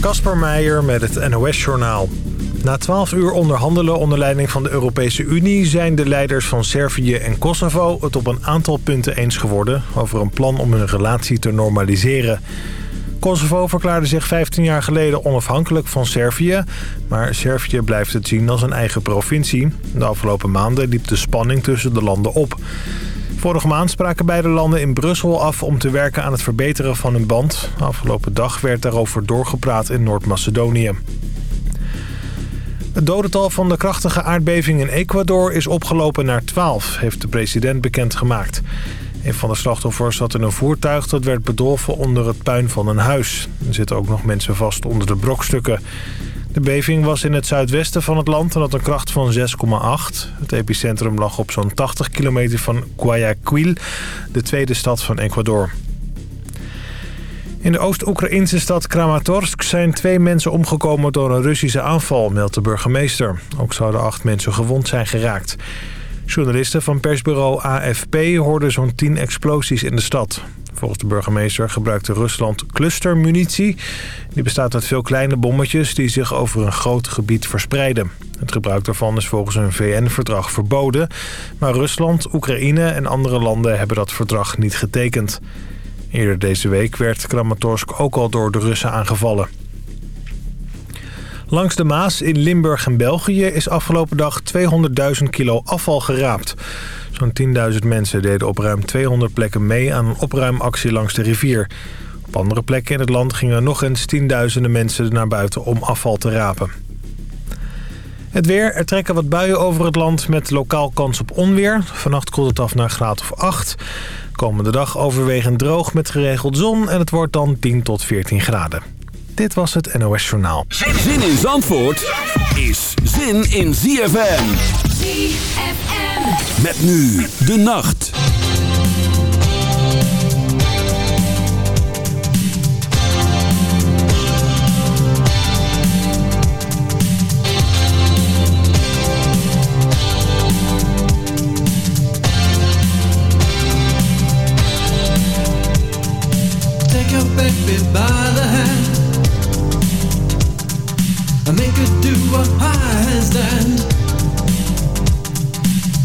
Kasper Meijer met het NOS-journaal. Na 12 uur onderhandelen onder leiding van de Europese Unie... zijn de leiders van Servië en Kosovo het op een aantal punten eens geworden... over een plan om hun relatie te normaliseren. Kosovo verklaarde zich 15 jaar geleden onafhankelijk van Servië... maar Servië blijft het zien als een eigen provincie. De afgelopen maanden liep de spanning tussen de landen op... Vorige maand spraken beide landen in Brussel af om te werken aan het verbeteren van hun band. Afgelopen dag werd daarover doorgepraat in Noord-Macedonië. Het dodental van de krachtige aardbeving in Ecuador is opgelopen naar 12, heeft de president bekendgemaakt. Een van de slachtoffers zat in een voertuig dat werd bedolven onder het puin van een huis. Er zitten ook nog mensen vast onder de brokstukken. De beving was in het zuidwesten van het land en had een kracht van 6,8. Het epicentrum lag op zo'n 80 kilometer van Guayaquil, de tweede stad van Ecuador. In de Oost-Oekraïnse stad Kramatorsk zijn twee mensen omgekomen door een Russische aanval, meldt de burgemeester. Ook zouden acht mensen gewond zijn geraakt. Journalisten van persbureau AFP hoorden zo'n tien explosies in de stad. Volgens de burgemeester gebruikte Rusland clustermunitie. Die bestaat uit veel kleine bommetjes die zich over een groot gebied verspreiden. Het gebruik daarvan is volgens een VN-verdrag verboden. Maar Rusland, Oekraïne en andere landen hebben dat verdrag niet getekend. Eerder deze week werd Kramatorsk ook al door de Russen aangevallen. Langs de Maas in Limburg en België is afgelopen dag 200.000 kilo afval geraapt. Zo'n 10.000 mensen deden op ruim 200 plekken mee aan een opruimactie langs de rivier. Op andere plekken in het land gingen nog eens tienduizenden mensen naar buiten om afval te rapen. Het weer. Er trekken wat buien over het land met lokaal kans op onweer. Vannacht koelt het af naar graad of 8. Komende dag overwegend droog met geregeld zon en het wordt dan 10 tot 14 graden. Dit was het NOS Journaal. Zin in Zandvoort is zin in ZFM. ZFM. Met nu de nacht. Baby by the hand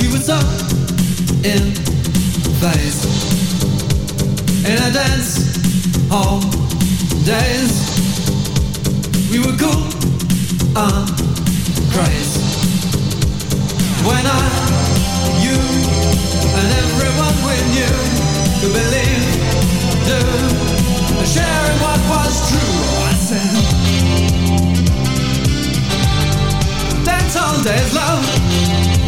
We were so in phase in a dance hall days. We were cool and crazy when I, you, and everyone we knew could believe, do, sharing what was true. I said. Dance all days, love.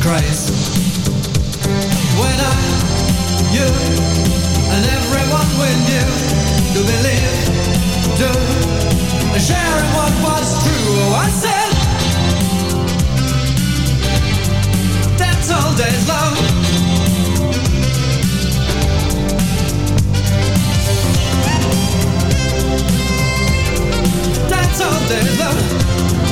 Christ. When I, you, and everyone we knew to believe, do share what was true, oh, I said, that's all day's love. That's all day's love.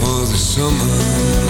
for the summer.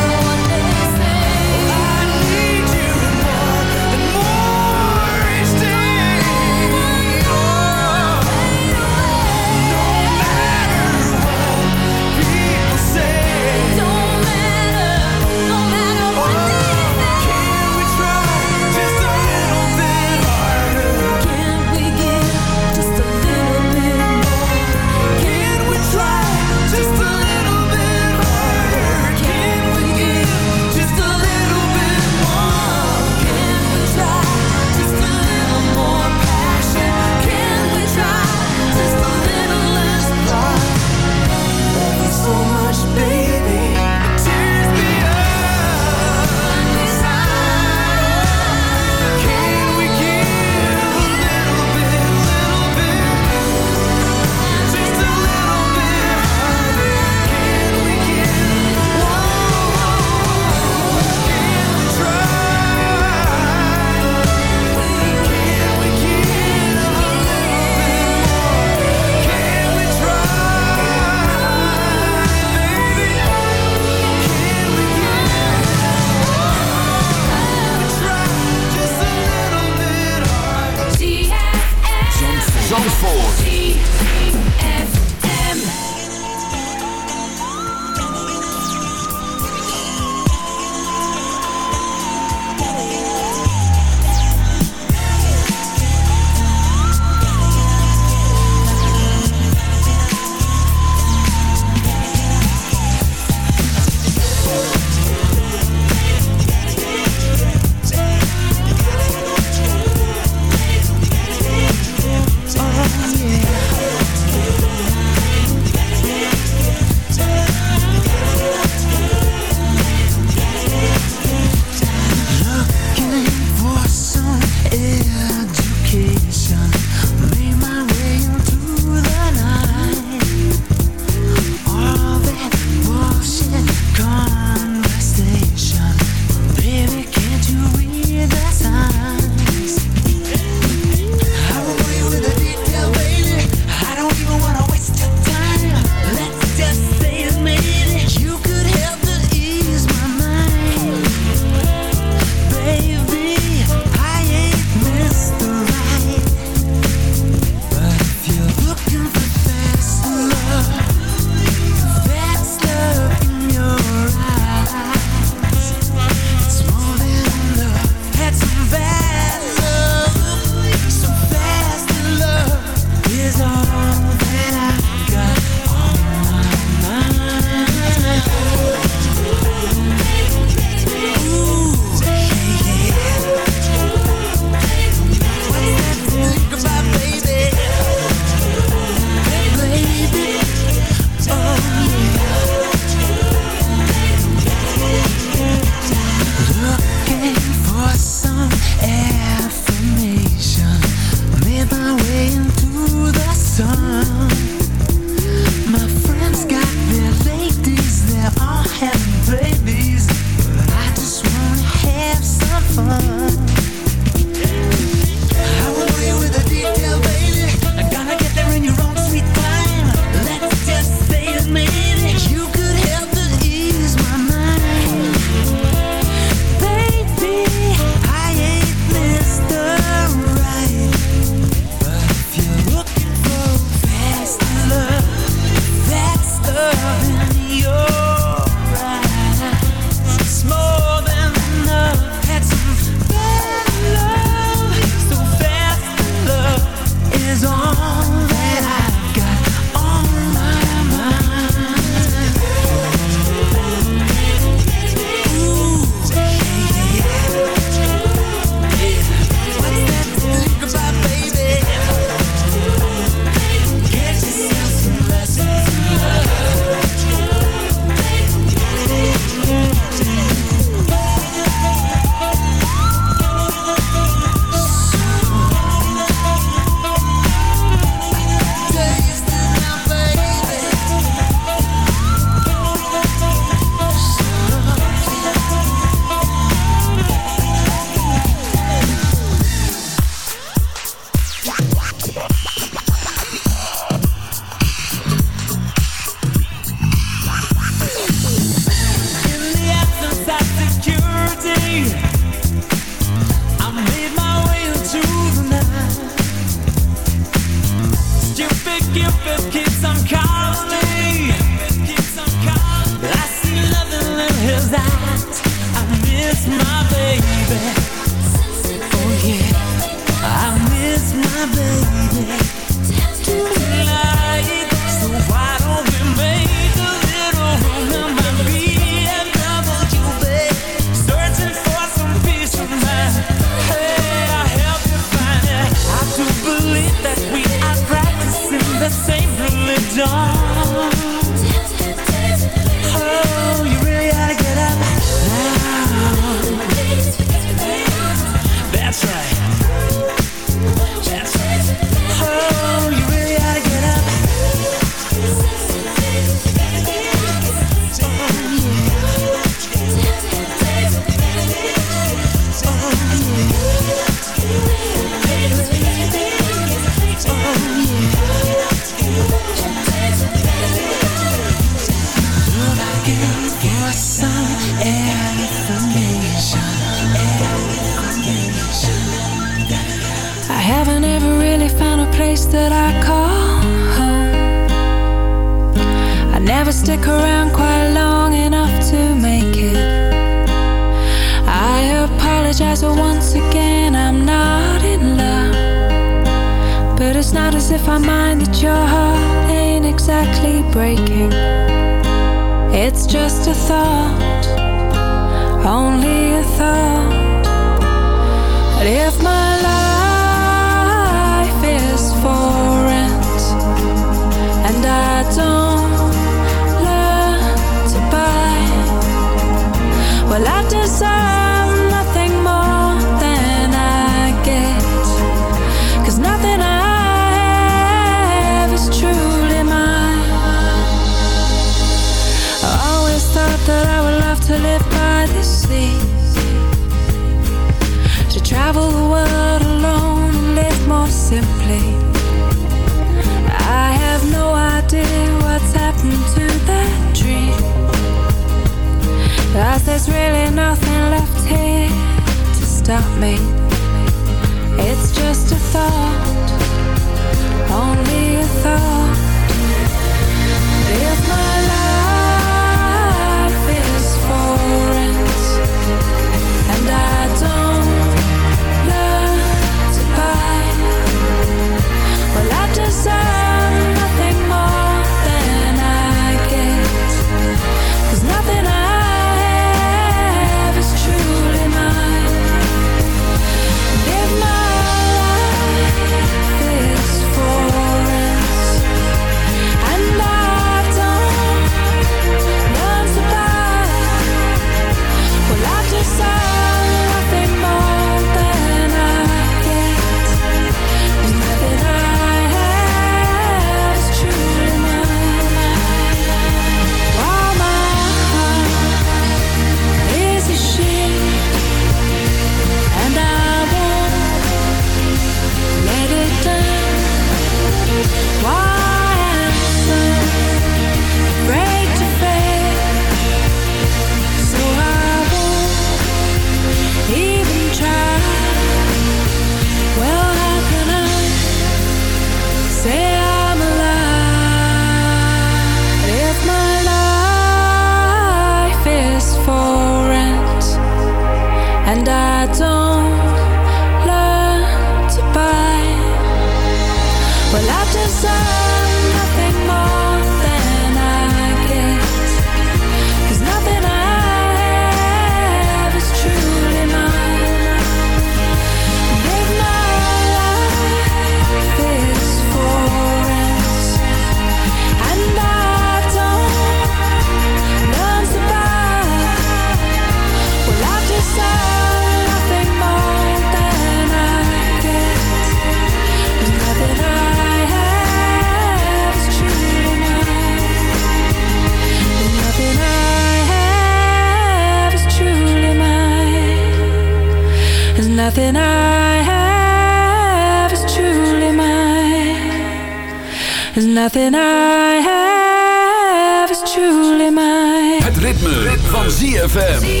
ZFM.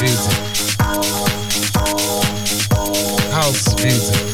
music, house music.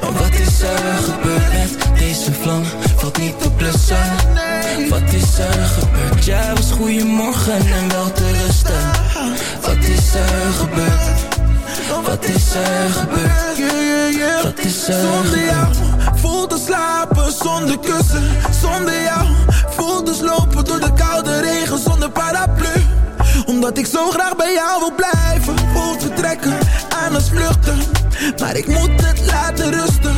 En wat is er gebeurd met Deze vlam valt niet te blussen Wat is er gebeurd Jij was goeiemorgen en wel te rusten Wat is er gebeurd Wat is er gebeurd Wat is er Zonder jou gebeurd voelt te slapen zonder kussen. Zonder jou voelt dus lopen door de koude regen zonder paraplu. Omdat ik zo graag bij jou wil blijven. Voelt vertrekken aan het vluchten. Maar ik moet het laten rusten.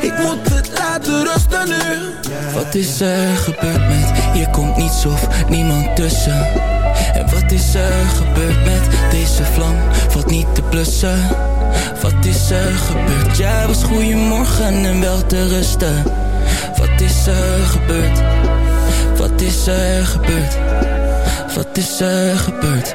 Ik moet het laten rusten nu. Wat is er gebeurd met Hier komt niets of niemand tussen. En wat is er gebeurd met Deze vlam? Valt niet te blussen. Wat is er gebeurd? Jij was goeiemorgen en wel te rusten. Wat is er gebeurd? Wat is er gebeurd? Wat is er gebeurd